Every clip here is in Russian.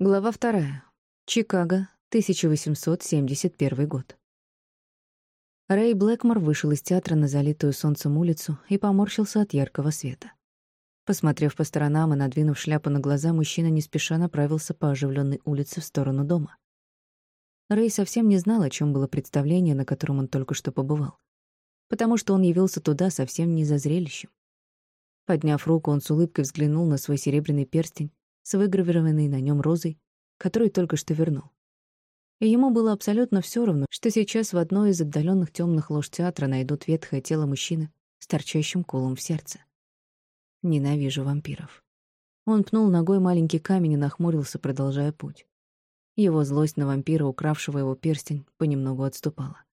Глава вторая. Чикаго, 1871 год. Рэй Блэкмор вышел из театра на залитую солнцем улицу и поморщился от яркого света. Посмотрев по сторонам и надвинув шляпу на глаза, мужчина не спеша направился по оживленной улице в сторону дома. Рэй совсем не знал, о чем было представление, на котором он только что побывал, потому что он явился туда совсем не за зрелищем. Подняв руку, он с улыбкой взглянул на свой серебряный перстень, с выгравированной на нем розой, которую только что вернул. И ему было абсолютно все равно, что сейчас в одной из отдаленных темных лож театра найдут ветхое тело мужчины с торчащим колом в сердце. Ненавижу вампиров. Он пнул ногой маленький камень и нахмурился, продолжая путь. Его злость на вампира, укравшего его перстень, понемногу отступала.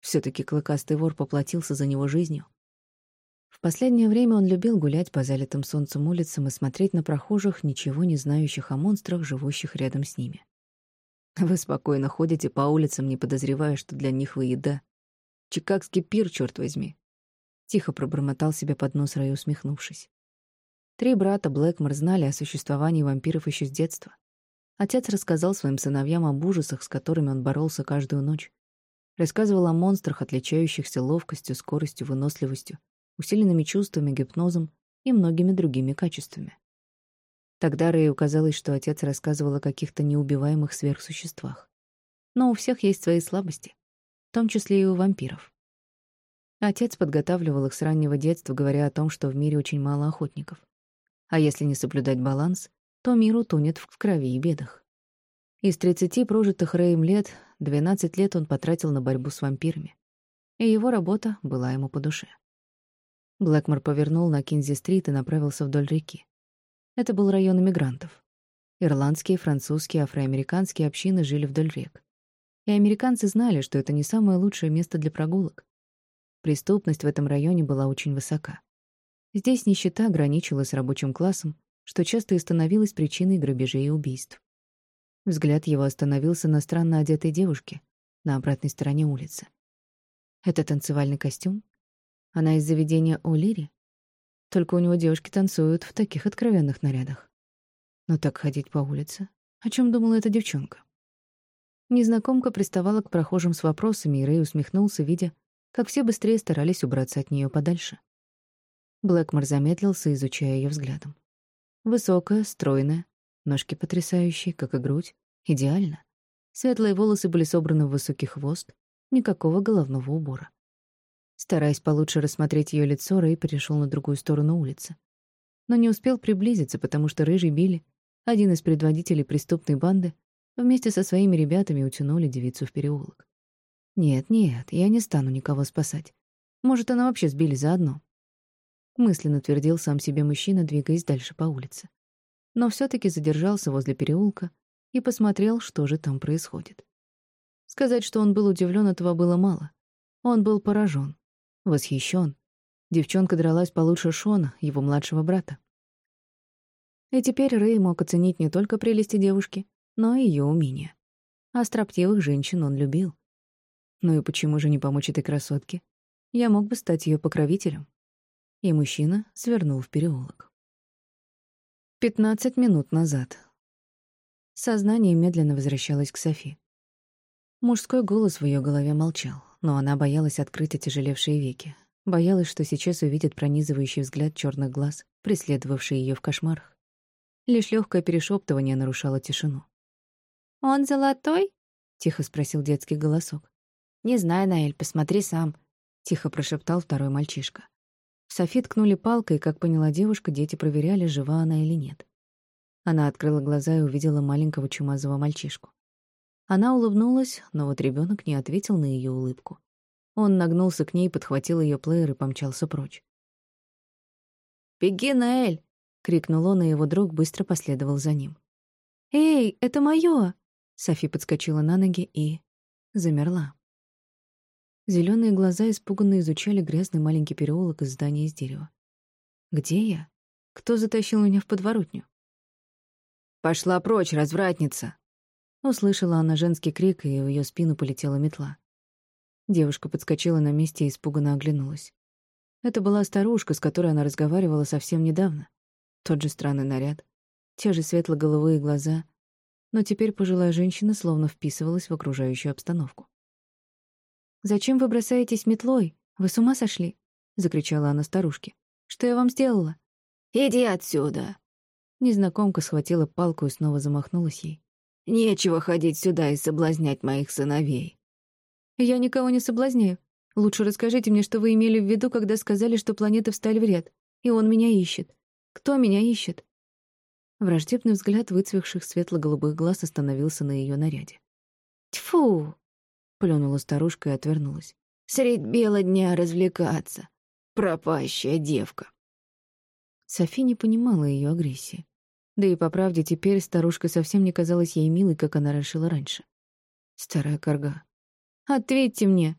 все таки клыкастый вор поплатился за него жизнью, последнее время он любил гулять по залитым солнцем улицам и смотреть на прохожих, ничего не знающих о монстрах, живущих рядом с ними. Вы спокойно ходите по улицам, не подозревая, что для них вы еда. Чикагский пир, черт возьми. Тихо пробормотал себе под нос Рэй, усмехнувшись. Три брата Блэкмор знали о существовании вампиров еще с детства. Отец рассказал своим сыновьям об ужасах, с которыми он боролся каждую ночь. Рассказывал о монстрах, отличающихся ловкостью, скоростью, выносливостью, усиленными чувствами, гипнозом и многими другими качествами. Тогда Рэю казалось, что отец рассказывал о каких-то неубиваемых сверхсуществах. Но у всех есть свои слабости, в том числе и у вампиров. Отец подготавливал их с раннего детства, говоря о том, что в мире очень мало охотников. А если не соблюдать баланс, то мир утонет в крови и бедах. Из 30 прожитых Рэем лет 12 лет он потратил на борьбу с вампирами. И его работа была ему по душе. Блэкмор повернул на Кинзи-стрит и направился вдоль реки. Это был район иммигрантов. Ирландские, французские, афроамериканские общины жили вдоль рек. И американцы знали, что это не самое лучшее место для прогулок. Преступность в этом районе была очень высока. Здесь нищета ограничилась рабочим классом, что часто и становилось причиной грабежей и убийств. Взгляд его остановился на странно одетой девушке на обратной стороне улицы. Это танцевальный костюм? Она из заведения О'Лири? Только у него девушки танцуют в таких откровенных нарядах. Но так ходить по улице? О чем думала эта девчонка? Незнакомка приставала к прохожим с вопросами, и Рэй усмехнулся, видя, как все быстрее старались убраться от нее подальше. Блэкмор замедлился, изучая ее взглядом. Высокая, стройная, ножки потрясающие, как и грудь, идеально. Светлые волосы были собраны в высокий хвост, никакого головного убора. Стараясь получше рассмотреть ее лицо, Рэй перешел на другую сторону улицы. Но не успел приблизиться, потому что Рыжий Билли, один из предводителей преступной банды, вместе со своими ребятами утянули девицу в переулок. «Нет, нет, я не стану никого спасать. Может, она вообще сбили заодно?» Мысленно твердил сам себе мужчина, двигаясь дальше по улице. Но все таки задержался возле переулка и посмотрел, что же там происходит. Сказать, что он был удивлен, этого было мало. Он был поражен восхищен. Девчонка дралась получше Шона, его младшего брата. И теперь Рэй мог оценить не только прелести девушки, но и ее умения. А строптивых женщин он любил. Ну и почему же не помочь этой красотке? Я мог бы стать ее покровителем. И мужчина свернул в переулок. Пятнадцать минут назад. Сознание медленно возвращалось к Софи. Мужской голос в ее голове молчал но она боялась открыть отяжелевшие веки. Боялась, что сейчас увидит пронизывающий взгляд черных глаз, преследовавший ее в кошмарах. Лишь легкое перешептывание нарушало тишину. «Он золотой?» — тихо спросил детский голосок. «Не знаю, Наэль, посмотри сам», — тихо прошептал второй мальчишка. Софи ткнули палкой, как поняла девушка, дети проверяли, жива она или нет. Она открыла глаза и увидела маленького чумазого мальчишку. Она улыбнулась, но вот ребенок не ответил на ее улыбку. Он нагнулся к ней, подхватил ее плеер и помчался прочь. «Беги, Наэль!» — крикнул он, и его друг быстро последовал за ним. «Эй, это моё!» Софи подскочила на ноги и... замерла. Зеленые глаза испуганно изучали грязный маленький переулок из здания из дерева. «Где я? Кто затащил меня в подворотню?» «Пошла прочь, развратница!» Услышала она женский крик, и в ее спину полетела метла. Девушка подскочила на месте и испуганно оглянулась. Это была старушка, с которой она разговаривала совсем недавно. Тот же странный наряд, те же светло-голубые глаза, но теперь пожилая женщина словно вписывалась в окружающую обстановку. «Зачем вы бросаетесь метлой? Вы с ума сошли?» — закричала она старушке. «Что я вам сделала?» «Иди отсюда!» Незнакомка схватила палку и снова замахнулась ей. «Нечего ходить сюда и соблазнять моих сыновей». «Я никого не соблазняю. Лучше расскажите мне, что вы имели в виду, когда сказали, что планеты встали в ряд, и он меня ищет. Кто меня ищет?» Враждебный взгляд выцвевших светло-голубых глаз остановился на ее наряде. «Тьфу!» — плюнула старушка и отвернулась. «Средь бела дня развлекаться. Пропащая девка». Софи не понимала ее агрессии. Да и, по правде, теперь старушка совсем не казалась ей милой, как она решила раньше. Старая корга. «Ответьте мне!»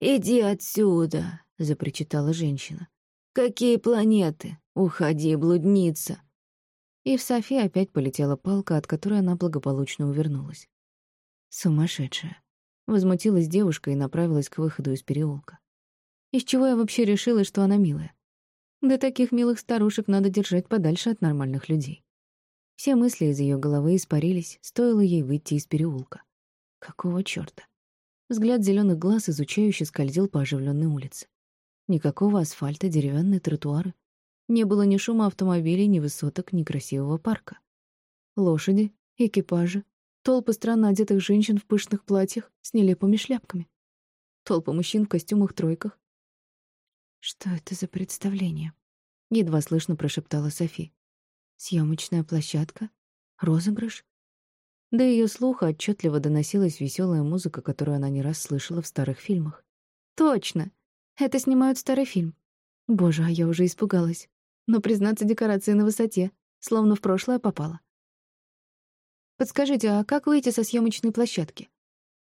«Иди отсюда!» — запричитала женщина. «Какие планеты? Уходи, блудница!» И в Софи опять полетела палка, от которой она благополучно увернулась. Сумасшедшая. Возмутилась девушка и направилась к выходу из переулка. Из чего я вообще решила, что она милая? Да таких милых старушек надо держать подальше от нормальных людей. Все мысли из ее головы испарились, стоило ей выйти из переулка. Какого чёрта? Взгляд зеленых глаз изучающе скользил по оживленной улице. Никакого асфальта, деревянные тротуары, не было ни шума автомобилей, ни высоток, ни красивого парка. Лошади, экипажи, толпы странно одетых женщин в пышных платьях с нелепыми шляпками. Толпа мужчин в костюмах-тройках. «Что это за представление?» — едва слышно прошептала Софи. «Съемочная площадка? Розыгрыш?» До ее слуха отчетливо доносилась веселая музыка, которую она не раз слышала в старых фильмах. «Точно! Это снимают старый фильм. Боже, а я уже испугалась но, признаться, декорации на высоте, словно в прошлое попала. «Подскажите, а как выйти со съемочной площадки?»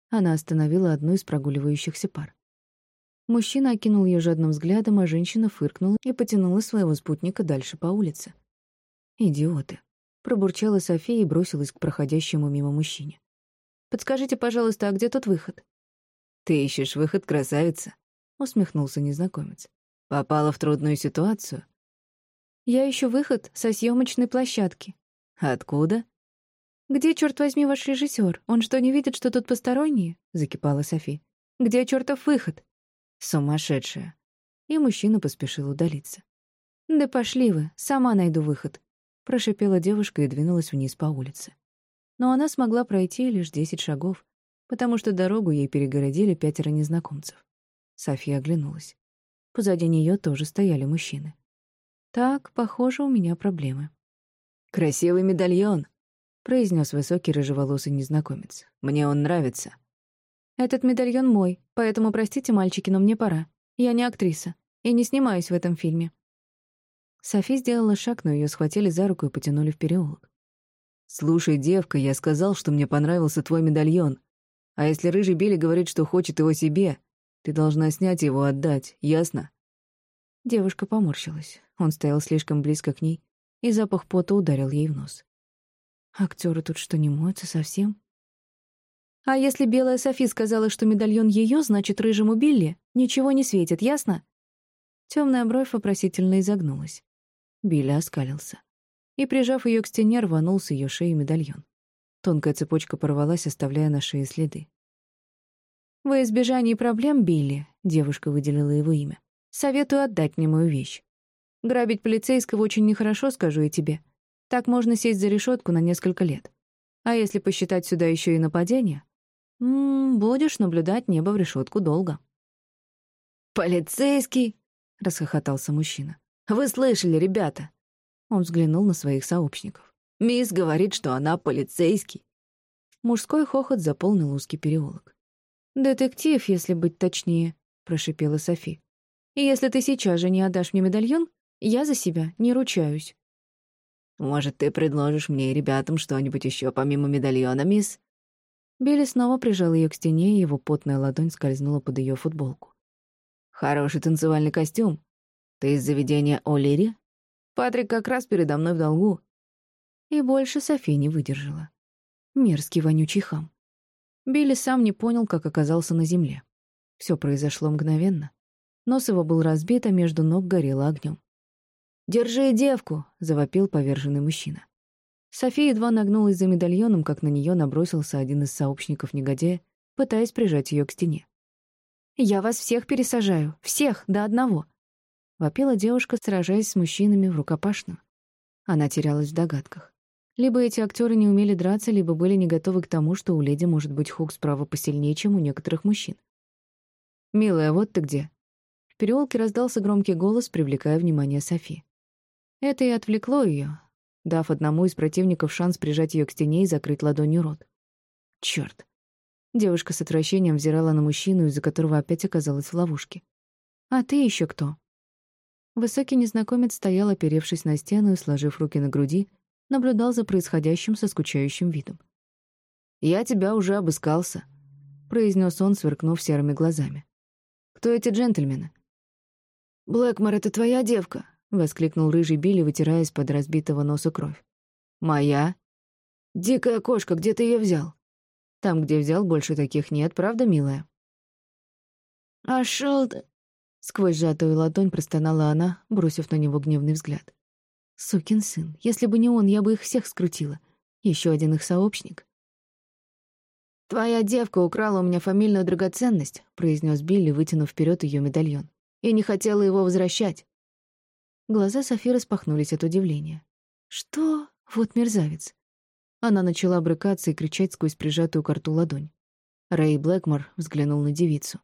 Она остановила одну из прогуливающихся пар. Мужчина окинул ее жадным взглядом, а женщина фыркнула и потянула своего спутника дальше по улице. «Идиоты!» — пробурчала София и бросилась к проходящему мимо мужчине. «Подскажите, пожалуйста, а где тот выход?» «Ты ищешь выход, красавица?» — усмехнулся незнакомец. «Попала в трудную ситуацию?» Я ищу выход со съемочной площадки. Откуда? Где, черт возьми, ваш режиссер? Он что, не видит, что тут посторонние? Закипала Софи. Где чертов выход? Сумасшедшая. И мужчина поспешил удалиться. Да пошли вы, сама найду выход. Прошипела девушка и двинулась вниз по улице. Но она смогла пройти лишь десять шагов, потому что дорогу ей перегородили пятеро незнакомцев. София оглянулась. Позади нее тоже стояли мужчины. Так, похоже, у меня проблемы. «Красивый медальон», — произнес высокий рыжеволосый незнакомец. «Мне он нравится». «Этот медальон мой, поэтому простите, мальчики, но мне пора. Я не актриса и не снимаюсь в этом фильме». Софи сделала шаг, но ее схватили за руку и потянули в переулок. «Слушай, девка, я сказал, что мне понравился твой медальон. А если рыжий Билли говорит, что хочет его себе, ты должна снять его отдать, ясно?» Девушка поморщилась. Он стоял слишком близко к ней, и запах пота ударил ей в нос. Актеры тут что, не моются совсем? А если белая Софи сказала, что медальон ее, значит, рыжему Билли ничего не светит, ясно? Темная бровь вопросительно изогнулась. Билли оскалился. И, прижав ее к стене, рванул с ее шеи медальон. Тонкая цепочка порвалась, оставляя на шее следы. «Во избежание проблем, Билли», — девушка выделила его имя, Советую отдать мне мою вещь. Грабить полицейского очень нехорошо, скажу я тебе. Так можно сесть за решетку на несколько лет. А если посчитать сюда еще и нападение, м -м, будешь наблюдать небо в решетку долго. «Полицейский!» — расхохотался мужчина. «Вы слышали, ребята?» Он взглянул на своих сообщников. «Мисс говорит, что она полицейский». Мужской хохот заполнил узкий переулок. «Детектив, если быть точнее», — прошипела Софи. И если ты сейчас же не отдашь мне медальон, я за себя не ручаюсь». «Может, ты предложишь мне и ребятам что-нибудь еще помимо медальона, мисс?» Билли снова прижал ее к стене, и его потная ладонь скользнула под ее футболку. «Хороший танцевальный костюм. Ты из заведения О'Лири? Патрик как раз передо мной в долгу». И больше Софи не выдержала. Мерзкий вонючий хам. Билли сам не понял, как оказался на земле. Все произошло мгновенно. Нос его был разбит, а между ног горело огнем. «Держи девку!» — завопил поверженный мужчина. София едва нагнулась за медальоном, как на нее набросился один из сообщников негодяя, пытаясь прижать ее к стене. «Я вас всех пересажаю, всех, до одного!» Вопила девушка, сражаясь с мужчинами в рукопашную. Она терялась в догадках. Либо эти актеры не умели драться, либо были не готовы к тому, что у леди может быть хук справа посильнее, чем у некоторых мужчин. «Милая, вот ты где!» В переулке раздался громкий голос, привлекая внимание Софи. Это и отвлекло ее, дав одному из противников шанс прижать ее к стене и закрыть ладонью рот. Черт! Девушка с отвращением взирала на мужчину, из-за которого опять оказалась в ловушке. «А ты еще кто?» Высокий незнакомец стоял, оперевшись на стену и, сложив руки на груди, наблюдал за происходящим со скучающим видом. «Я тебя уже обыскался», — произнес он, сверкнув серыми глазами. «Кто эти джентльмены?» «Блэкмор, это твоя девка», — воскликнул рыжий Билли, вытирая из-под разбитого носа кровь. «Моя?» «Дикая кошка, где ты ее взял?» «Там, где взял, больше таких нет, правда, милая?» «А шел ты!» Сквозь сжатую ладонь простонала она, бросив на него гневный взгляд. «Сукин сын, если бы не он, я бы их всех скрутила. Еще один их сообщник». «Твоя девка украла у меня фамильную драгоценность», — произнес Билли, вытянув вперед ее медальон. «И не хотела его возвращать. Глаза Софи распахнулись от удивления. «Что? Вот мерзавец!» Она начала брыкаться и кричать сквозь прижатую к рту ладонь. Рэй Блэкмор взглянул на девицу.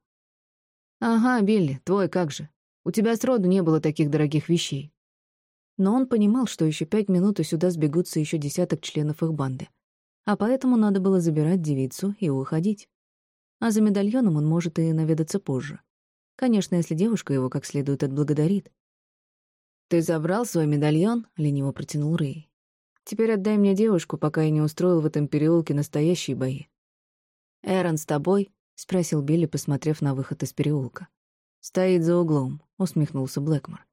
«Ага, Билли, твой как же. У тебя сроду не было таких дорогих вещей». Но он понимал, что еще пять минут и сюда сбегутся еще десяток членов их банды. А поэтому надо было забирать девицу и уходить. А за медальоном он может и наведаться позже. Конечно, если девушка его как следует отблагодарит. «Ты забрал свой медальон?» — лениво протянул Рэй. «Теперь отдай мне девушку, пока я не устроил в этом переулке настоящие бои». «Эрон с тобой?» — спросил Билли, посмотрев на выход из переулка. «Стоит за углом», — усмехнулся Блэкмор.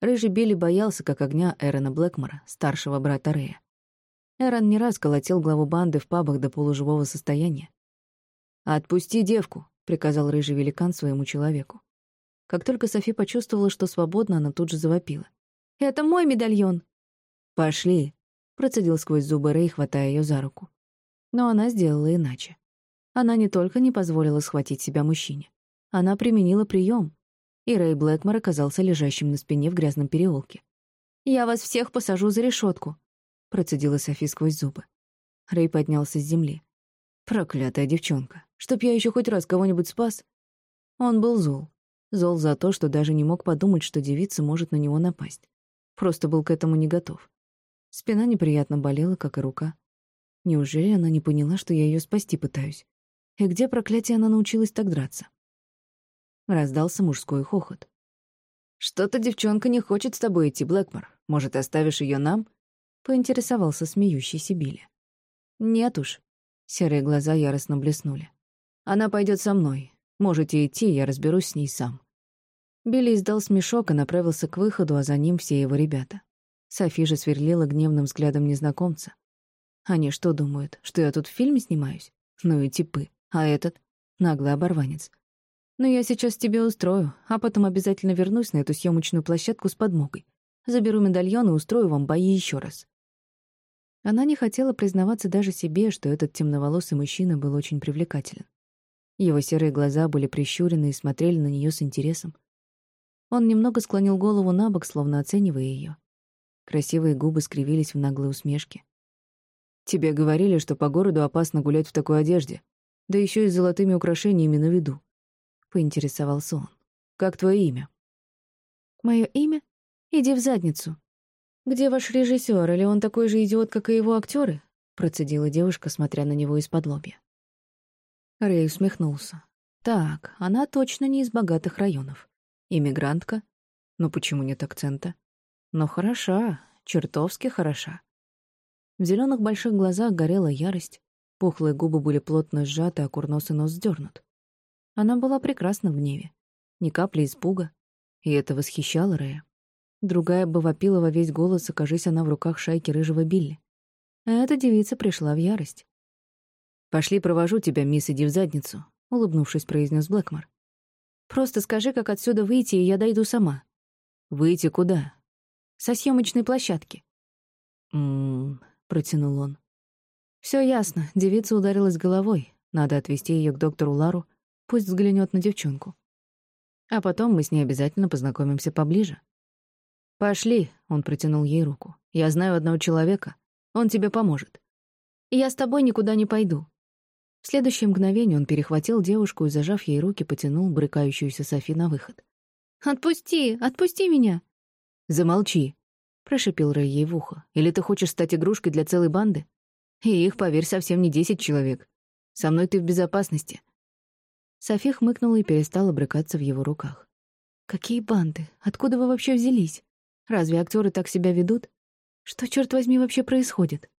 Рыжий Билли боялся, как огня Эрона Блэкмора, старшего брата Рэя. Эрон не раз колотил главу банды в пабах до полуживого состояния. «Отпусти девку», — приказал рыжий великан своему человеку. Как только Софи почувствовала, что свободна, она тут же завопила. «Это мой медальон!» «Пошли!» — процедил сквозь зубы Рэй, хватая ее за руку. Но она сделала иначе. Она не только не позволила схватить себя мужчине. Она применила прием, и Рэй Блэкмор оказался лежащим на спине в грязном переулке. «Я вас всех посажу за решетку, процедила Софи сквозь зубы. Рэй поднялся с земли. «Проклятая девчонка! Чтоб я еще хоть раз кого-нибудь спас!» Он был зол. Зол за то, что даже не мог подумать, что девица может на него напасть. Просто был к этому не готов. Спина неприятно болела, как и рука. Неужели она не поняла, что я ее спасти пытаюсь? И где, проклятие, она научилась так драться? Раздался мужской хохот. «Что-то девчонка не хочет с тобой идти, Блэкмор. Может, оставишь ее нам?» — поинтересовался смеющийся Билли. «Нет уж». Серые глаза яростно блеснули. «Она пойдет со мной. Можете идти, я разберусь с ней сам». Билли издал смешок и направился к выходу, а за ним все его ребята. Софи же сверлила гневным взглядом незнакомца. Они что думают, что я тут в фильме снимаюсь? Ну и типы. А этот? Наглый оборванец. Но я сейчас тебе устрою, а потом обязательно вернусь на эту съемочную площадку с подмогой. Заберу медальон и устрою вам бои еще раз. Она не хотела признаваться даже себе, что этот темноволосый мужчина был очень привлекателен. Его серые глаза были прищурены и смотрели на нее с интересом. Он немного склонил голову на бок, словно оценивая ее. Красивые губы скривились в наглой усмешке. «Тебе говорили, что по городу опасно гулять в такой одежде, да еще и с золотыми украшениями на виду», — поинтересовался он. «Как твое имя?» «Мое имя? Иди в задницу. Где ваш режиссер, или он такой же идиот, как и его актеры? процедила девушка, смотря на него из-под лобья. Рэй усмехнулся. Так, она точно не из богатых районов. Иммигрантка? Но почему нет акцента? Но хороша, чертовски хороша. В зеленых больших глазах горела ярость, пухлые губы были плотно сжаты, а курносый нос сдернут. Она была прекрасна в гневе. Ни капли испуга. И это восхищало Рэя. Другая бы вопила во весь голос, окажись она в руках шайки рыжего Билли. А эта девица пришла в ярость. «Пошли, провожу тебя, мисс, иди в задницу», — улыбнувшись, произнес Блэкмор. «Просто скажи, как отсюда выйти, и я дойду сама». «Выйти куда?» «Со съемочной площадки». «М-м-м», протянул он. Все ясно, девица ударилась головой. Надо отвезти ее к доктору Лару, пусть взглянет на девчонку. А потом мы с ней обязательно познакомимся поближе. «Пошли», — он протянул ей руку. «Я знаю одного человека. Он тебе поможет». «Я с тобой никуда не пойду». В следующее мгновение он перехватил девушку и, зажав ей руки, потянул брыкающуюся Софи на выход. «Отпусти! Отпусти меня!» «Замолчи!» — прошипел Рэй ей в ухо. «Или ты хочешь стать игрушкой для целой банды? И их, поверь, совсем не десять человек. Со мной ты в безопасности». Софи хмыкнула и перестала брыкаться в его руках. «Какие банды? Откуда вы вообще взялись? Разве актеры так себя ведут? Что, черт возьми, вообще происходит?»